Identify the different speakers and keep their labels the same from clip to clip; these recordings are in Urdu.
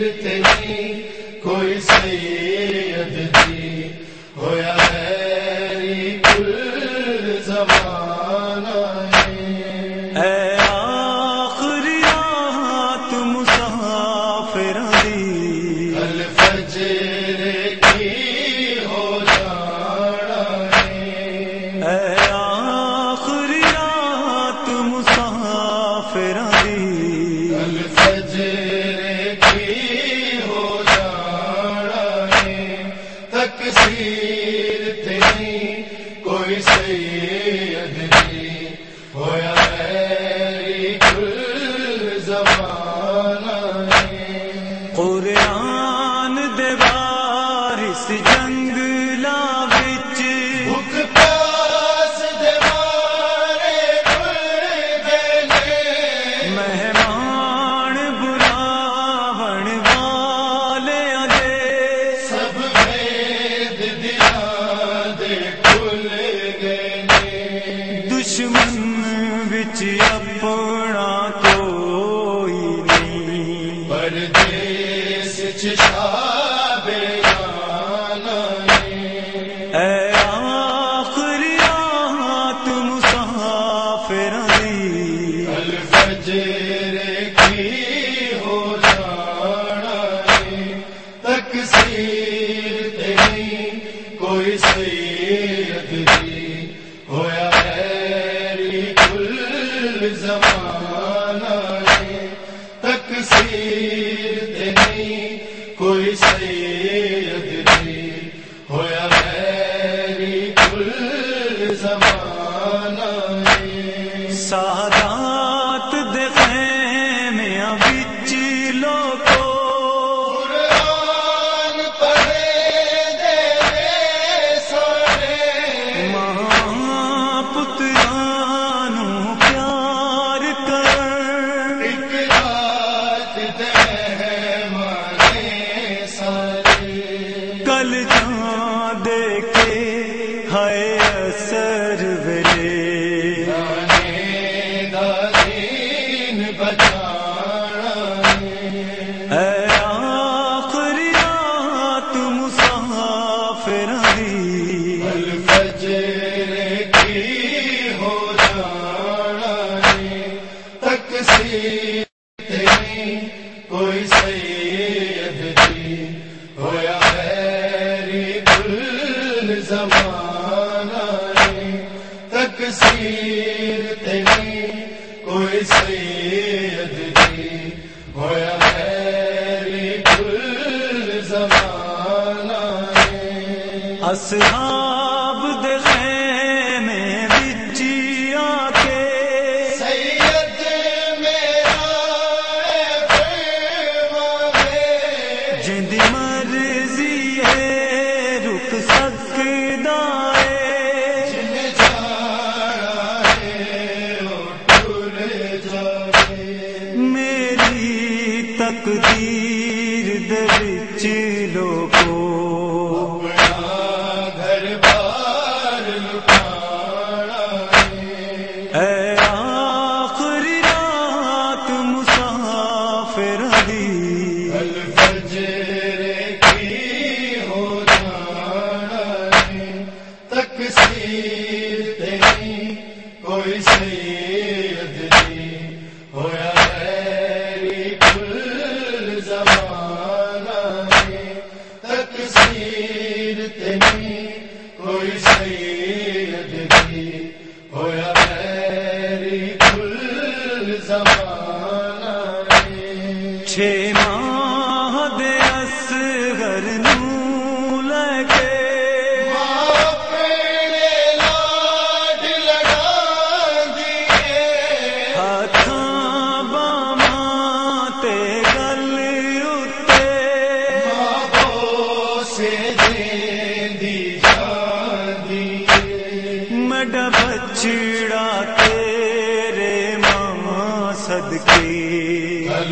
Speaker 1: دیکھتے نہیں کوئی سید دی ہویا میری کل زمانہ ہے۔
Speaker 2: اے آخری رات مسافر دی
Speaker 1: الفجر تقسیر تیری کوئی
Speaker 2: سی سادہ کوئی
Speaker 1: سید بھی ہویا ہے گل زمانہ تقسیر تیری کوئی سید بھی ہویا ہے گل زمانہ
Speaker 2: اصحاب مرضی ہے۔
Speaker 1: سید ہویا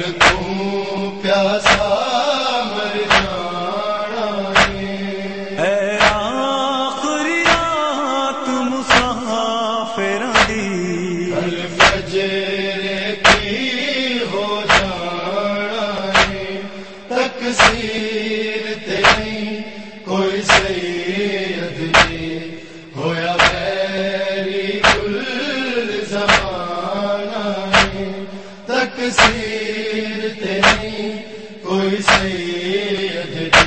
Speaker 2: کو
Speaker 1: پیاسا مر جانا ہے۔
Speaker 2: آخری رات مسافر دی
Speaker 1: الفجر تک سیر تیری کوئی سید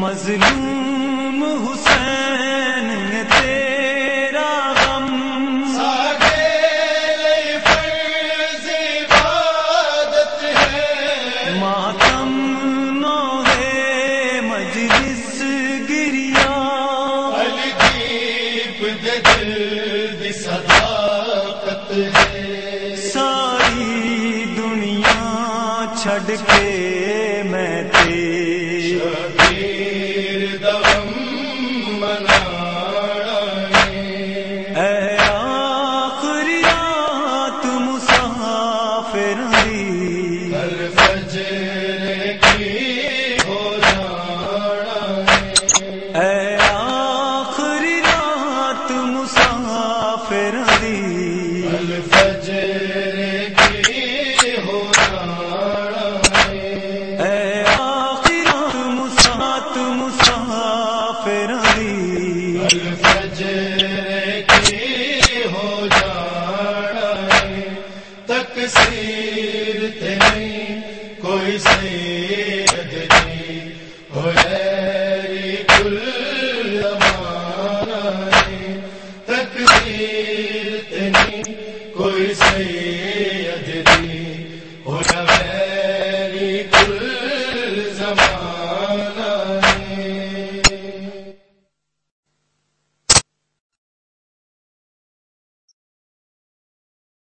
Speaker 2: مظلوم حسین تیرا غم۔
Speaker 1: عبادت ہے۔
Speaker 2: ماتم نو ہے مجلس گریا
Speaker 1: سیر تیری کوئی سیر نہیں۔ ہوئے کل تیری کوئی سیر